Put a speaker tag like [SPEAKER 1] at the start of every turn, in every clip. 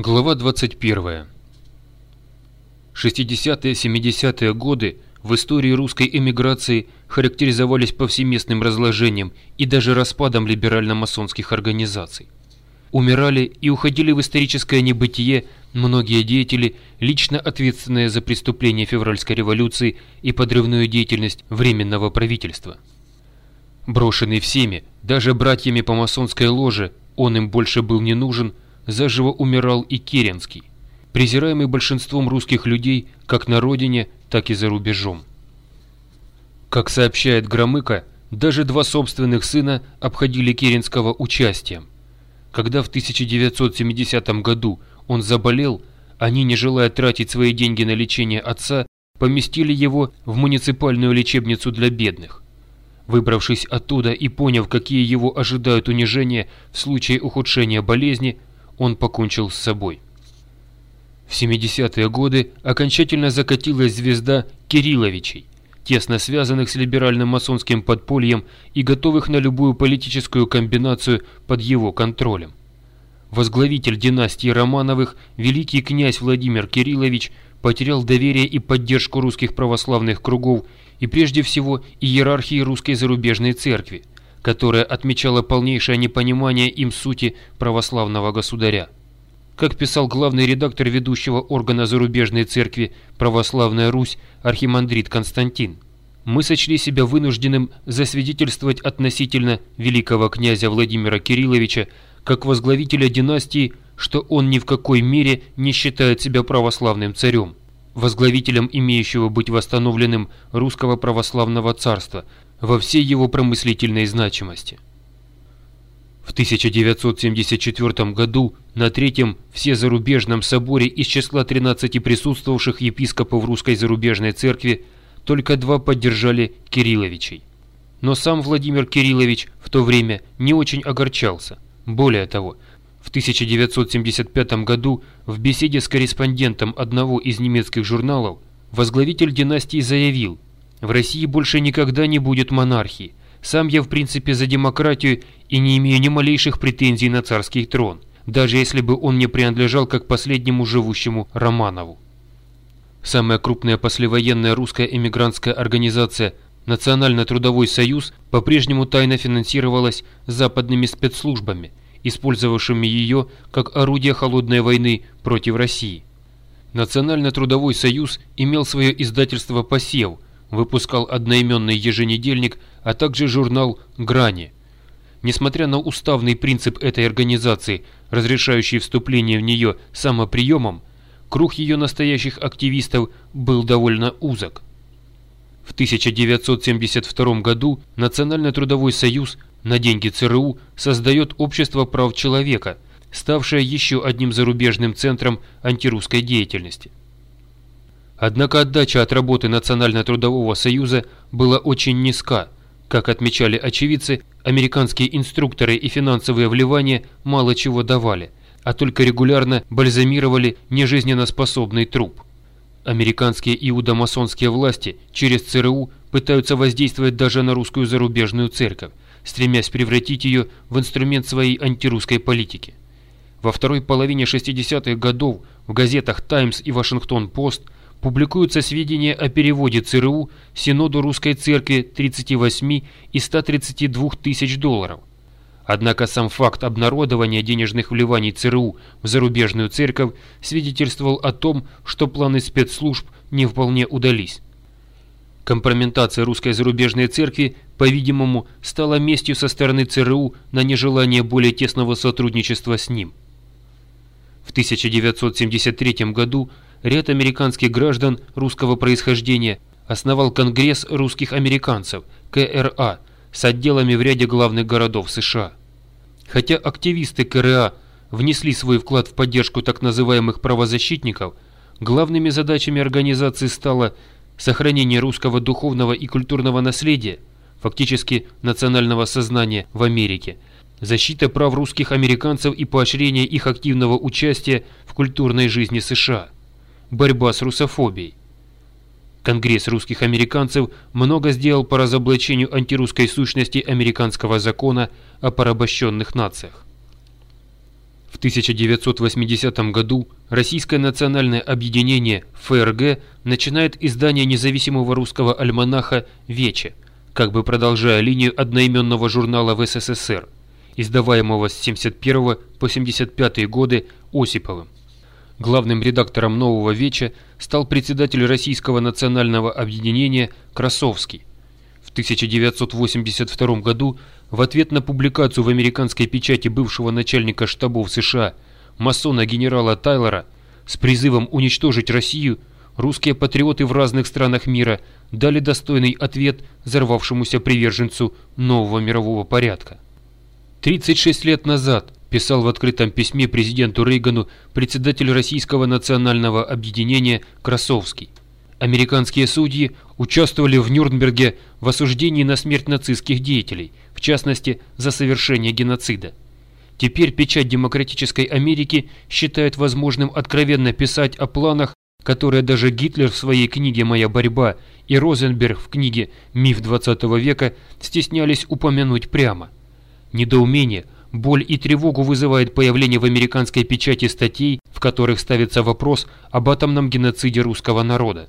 [SPEAKER 1] Глава 21. 60-70-е годы в истории русской эмиграции характеризовались повсеместным разложением и даже распадом либерально-масонских организаций. Умирали и уходили в историческое небытие многие деятели, лично ответственные за преступления февральской революции и подрывную деятельность Временного правительства. Брошенный всеми, даже братьями по масонской ложе, он им больше был не нужен – заживо умирал и Керенский, презираемый большинством русских людей как на родине, так и за рубежом. Как сообщает Громыко, даже два собственных сына обходили Керенского участием. Когда в 1970 году он заболел, они, не желая тратить свои деньги на лечение отца, поместили его в муниципальную лечебницу для бедных. Выбравшись оттуда и поняв, какие его ожидают унижения в случае ухудшения болезни, он покончил с собой. В 70-е годы окончательно закатилась звезда Кирилловичей, тесно связанных с либеральным масонским подпольем и готовых на любую политическую комбинацию под его контролем. Возглавитель династии Романовых, великий князь Владимир Кириллович, потерял доверие и поддержку русских православных кругов и прежде всего иерархии русской зарубежной церкви – которая отмечала полнейшее непонимание им сути православного государя. Как писал главный редактор ведущего органа зарубежной церкви «Православная Русь» архимандрит Константин, мы сочли себя вынужденным засвидетельствовать относительно великого князя Владимира Кирилловича как возглавителя династии, что он ни в какой мере не считает себя православным царем, возглавителем имеющего быть восстановленным русского православного царства – во всей его промыслительной значимости. В 1974 году на Третьем Всезарубежном соборе из числа 13 присутствовавших епископов Русской Зарубежной Церкви только два поддержали Кирилловичей. Но сам Владимир Кириллович в то время не очень огорчался. Более того, в 1975 году в беседе с корреспондентом одного из немецких журналов возглавитель династии заявил – в России больше никогда не будет монархии. Сам я в принципе за демократию и не имею ни малейших претензий на царский трон, даже если бы он не принадлежал как последнему живущему Романову. Самая крупная послевоенная русская эмигрантская организация Национально-трудовой союз по-прежнему тайно финансировалась западными спецслужбами, использовавшими ее как орудие холодной войны против России. Национально-трудовой союз имел свое издательство «Посев», выпускал одноименный еженедельник, а также журнал «Грани». Несмотря на уставный принцип этой организации, разрешающий вступление в нее самоприемом, круг ее настоящих активистов был довольно узок. В 1972 году Национально-трудовой союз на деньги ЦРУ создает Общество прав человека, ставшее еще одним зарубежным центром антирусской деятельности. Однако отдача от работы Национально-трудового союза была очень низка. Как отмечали очевидцы, американские инструкторы и финансовые вливания мало чего давали, а только регулярно бальзамировали нежизненно способный труп. Американские иудомасонские власти через ЦРУ пытаются воздействовать даже на русскую зарубежную церковь, стремясь превратить ее в инструмент своей антирусской политики. Во второй половине 60-х годов в газетах «Таймс» и «Вашингтон-Пост» публикуются сведения о переводе ЦРУ Синоду Русской Церкви 38 и 132 тысяч долларов. Однако сам факт обнародования денежных вливаний ЦРУ в зарубежную церковь свидетельствовал о том, что планы спецслужб не вполне удались. Компрометация русской зарубежной церкви, по-видимому, стала местью со стороны ЦРУ на нежелание более тесного сотрудничества с ним. В 1973 году ряд американских граждан русского происхождения основал Конгресс русских американцев, КРА, с отделами в ряде главных городов США. Хотя активисты КРА внесли свой вклад в поддержку так называемых правозащитников, главными задачами организации стало сохранение русского духовного и культурного наследия, фактически национального сознания в Америке, защита прав русских американцев и поощрение их активного участия в культурной жизни США борьба с русофобией. Конгресс русских американцев много сделал по разоблачению антирусской сущности американского закона о порабощенных нациях. В В 1980 году Российское национальное объединение ФРГ начинает издание независимого русского альманаха «Вече», как бы продолжая линию одноименного журнала в СССР, издаваемого с 71 по 75 годы Осиповым. Главным редактором нового «Веча» стал председатель Российского национального объединения Красовский. В 1982 году в ответ на публикацию в американской печати бывшего начальника штабов США масона генерала Тайлора с призывом уничтожить Россию русские патриоты в разных странах мира дали достойный ответ взорвавшемуся приверженцу нового мирового порядка. 36 лет назад, писал в открытом письме президенту Рейгану председатель Российского национального объединения Красовский, американские судьи участвовали в Нюрнберге в осуждении на смерть нацистских деятелей, в частности, за совершение геноцида. Теперь печать демократической Америки считает возможным откровенно писать о планах, которые даже Гитлер в своей книге «Моя борьба» и Розенберг в книге «Миф 20 века» стеснялись упомянуть прямо. Недоумение, боль и тревогу вызывает появление в американской печати статей, в которых ставится вопрос об атомном геноциде русского народа.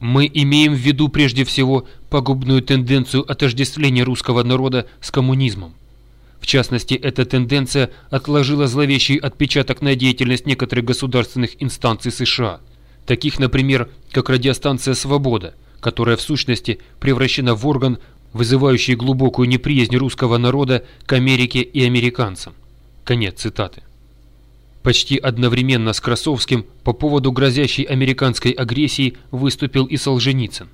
[SPEAKER 1] Мы имеем в виду прежде всего пагубную тенденцию отождествления русского народа с коммунизмом. В частности, эта тенденция отложила зловещий отпечаток на деятельность некоторых государственных инстанций США, таких, например, как радиостанция «Свобода», которая в сущности превращена в орган, вызывающий глубокую неприязнь русского народа к Америке и американцам. Конец цитаты. Почти одновременно с Красовским по поводу грозящей американской агрессии выступил и Солженицын.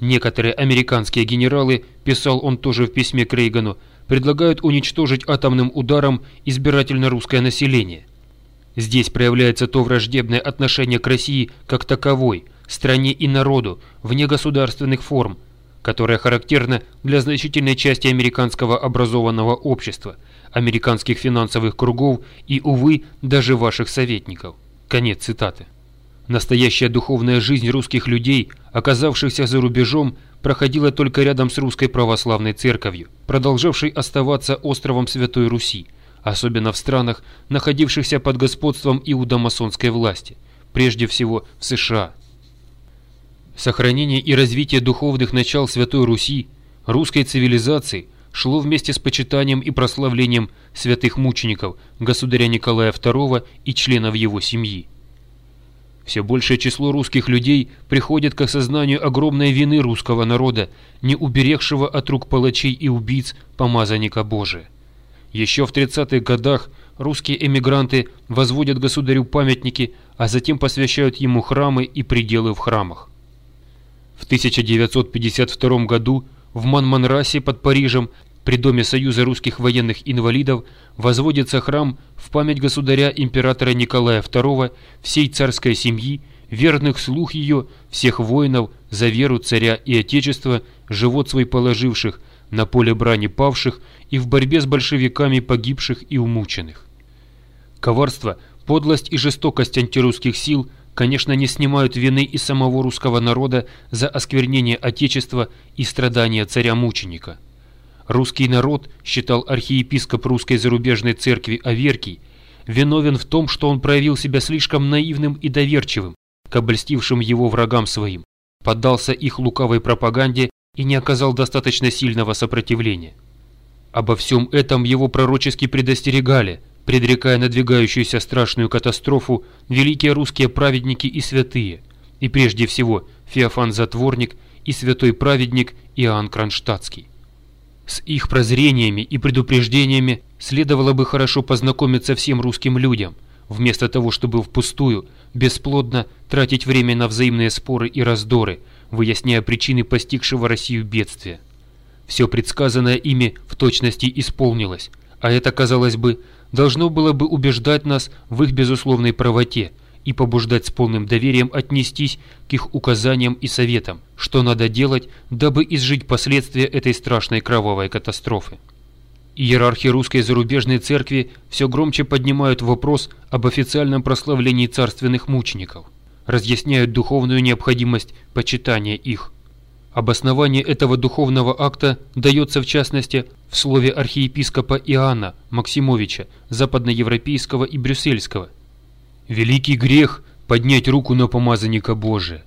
[SPEAKER 1] Некоторые американские генералы, писал он тоже в письме к Рейгану, предлагают уничтожить атомным ударом избирательно русское население. Здесь проявляется то враждебное отношение к России как таковой, стране и народу, вне государственных форм, которое характерно для значительной части американского образованного общества, американских финансовых кругов и, увы, даже ваших советников. Конец цитаты. Настоящая духовная жизнь русских людей, оказавшихся за рубежом, проходила только рядом с русской православной церковью, продолжавшей оставаться островом Святой Руси, особенно в странах, находившихся под господством иудомасонской власти, прежде всего в США. Сохранение и развитие духовных начал Святой Руси, русской цивилизации шло вместе с почитанием и прославлением святых мучеников, государя Николая II и членов его семьи. Все большее число русских людей приходит к осознанию огромной вины русского народа, не уберегшего от рук палачей и убийц помазанника Божия. Еще в 30-х годах русские эмигранты возводят государю памятники, а затем посвящают ему храмы и пределы в храмах. В 1952 году в Манманрасе под Парижем при Доме Союза русских военных инвалидов возводится храм в память государя-императора Николая II, всей царской семьи, верных слух ее, всех воинов, за веру царя и отечества, живот свой положивших, на поле брани павших и в борьбе с большевиками погибших и умученных. Коварство, подлость и жестокость антирусских сил, конечно, не снимают вины и самого русского народа за осквернение Отечества и страдания царя-мученика. Русский народ, считал архиепископ русской зарубежной церкви Аверкий, виновен в том, что он проявил себя слишком наивным и доверчивым к обольстившим его врагам своим, поддался их лукавой пропаганде и не оказал достаточно сильного сопротивления. Обо всем этом его пророчески предостерегали, предрекая надвигающуюся страшную катастрофу великие русские праведники и святые, и прежде всего Феофан Затворник и святой праведник Иоанн Кронштадтский. С их прозрениями и предупреждениями следовало бы хорошо познакомиться всем русским людям, вместо того, чтобы впустую, бесплодно тратить время на взаимные споры и раздоры, выясняя причины постигшего Россию бедствия. Все предсказанное ими в точности исполнилось, а это, казалось бы, должно было бы убеждать нас в их безусловной правоте – и побуждать с полным доверием отнестись к их указаниям и советам, что надо делать, дабы изжить последствия этой страшной кровавой катастрофы. Иерархи русской зарубежной церкви все громче поднимают вопрос об официальном прославлении царственных мучеников, разъясняют духовную необходимость почитания их. Обоснование этого духовного акта дается в частности в слове архиепископа Иоанна Максимовича, западноевропейского и брюссельского. «Великий грех – поднять руку на помазанника Божия.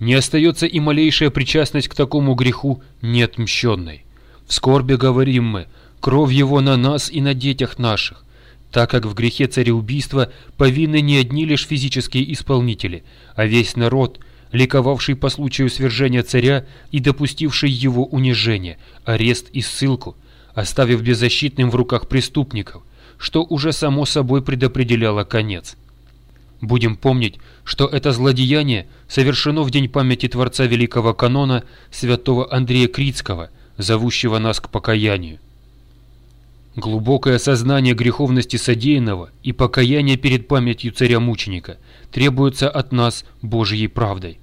[SPEAKER 1] Не остается и малейшая причастность к такому греху неотмщенной. В скорби говорим мы, кровь его на нас и на детях наших, так как в грехе цареубийства повинны не одни лишь физические исполнители, а весь народ – ликовавший по случаю свержения царя и допустивший его унижение, арест и ссылку, оставив беззащитным в руках преступников, что уже само собой предопределяло конец. Будем помнить, что это злодеяние совершено в день памяти Творца Великого Канона святого Андрея Критского, зовущего нас к покаянию. Глубокое осознание греховности содеянного и покаяние перед памятью царя-мученика требуется от нас Божьей правдой.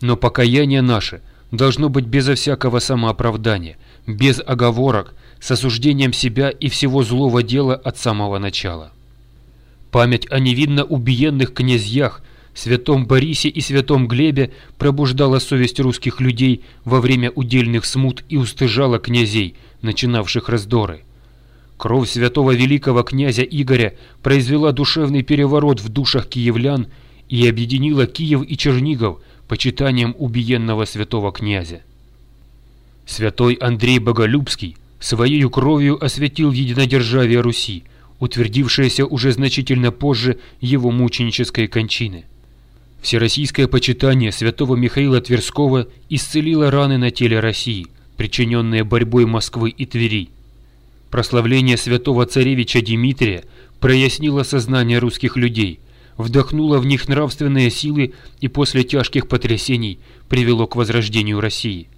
[SPEAKER 1] Но покаяние наше должно быть безо всякого самооправдания, без оговорок, с осуждением себя и всего злого дела от самого начала. Память о невинно убиенных князьях, святом Борисе и святом Глебе пробуждала совесть русских людей во время удельных смут и устыжала князей, начинавших раздоры. Кровь святого великого князя Игоря произвела душевный переворот в душах киевлян и объединила Киев и Чернигов почитанием убиенного святого князя. Святой Андрей Боголюбский своей кровью осветил единодержавие Руси, утвердившееся уже значительно позже его мученической кончины. Всероссийское почитание святого Михаила Тверского исцелило раны на теле России, причиненные борьбой Москвы и Твери. Прославление святого царевича Дмитрия прояснило сознание русских людей, вдохнуло в них нравственные силы и после тяжких потрясений привело к возрождению России.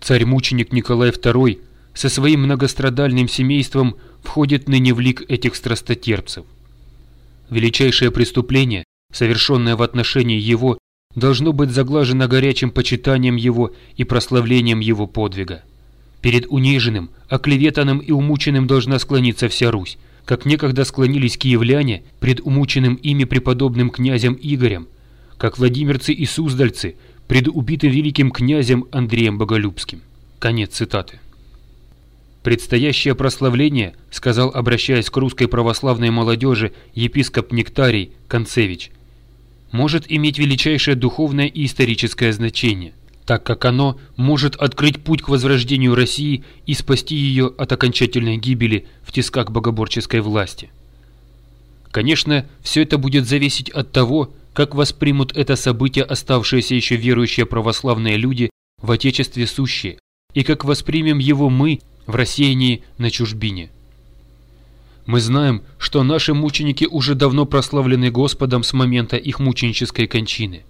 [SPEAKER 1] Царь-мученик Николай II со своим многострадальным семейством входит ныне в лик этих страстотерпцев. Величайшее преступление, совершенное в отношении его, должно быть заглажено горячим почитанием его и прославлением его подвига. Перед униженным, оклеветанным и умученным должна склониться вся Русь, как некогда склонились киевляне пред умученным ими преподобным князем Игорем, как владимирцы и суздальцы пред убитым великим князем Андреем Боголюбским. Конец цитаты. «Предстоящее прославление, — сказал, обращаясь к русской православной молодежи епископ Нектарий Концевич, — может иметь величайшее духовное и историческое значение так как оно может открыть путь к возрождению России и спасти ее от окончательной гибели в тисках богоборческой власти. Конечно, все это будет зависеть от того, как воспримут это событие оставшиеся еще верующие православные люди в Отечестве сущие, и как воспримем его мы в рассеянии на чужбине. Мы знаем, что наши мученики уже давно прославлены Господом с момента их мученической кончины –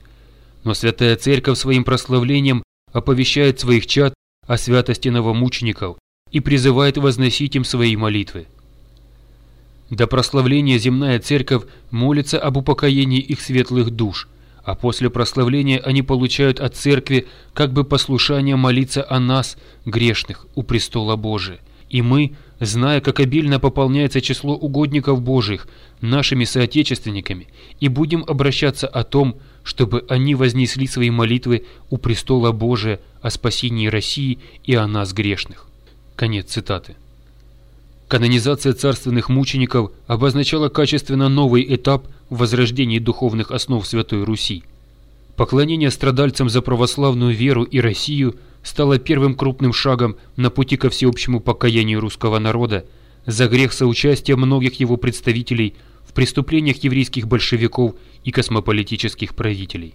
[SPEAKER 1] но Святая Церковь своим прославлением оповещает своих чад о святости новомучеников и призывает возносить им свои молитвы. До прославления земная церковь молится об упокоении их светлых душ, а после прославления они получают от церкви как бы послушание молиться о нас, грешных, у престола Божия. И мы, зная, как обильно пополняется число угодников Божьих нашими соотечественниками, и будем обращаться о том, чтобы они вознесли свои молитвы у престола Божия о спасении России и о нас грешных. Конец цитаты. Канонизация царственных мучеников обозначала качественно новый этап в возрождении духовных основ Святой Руси. Поклонение страдальцам за православную веру и Россию стало первым крупным шагом на пути ко всеобщему покаянию русского народа за грех соучастия многих его представителей в преступлениях еврейских большевиков и космополитических правителей.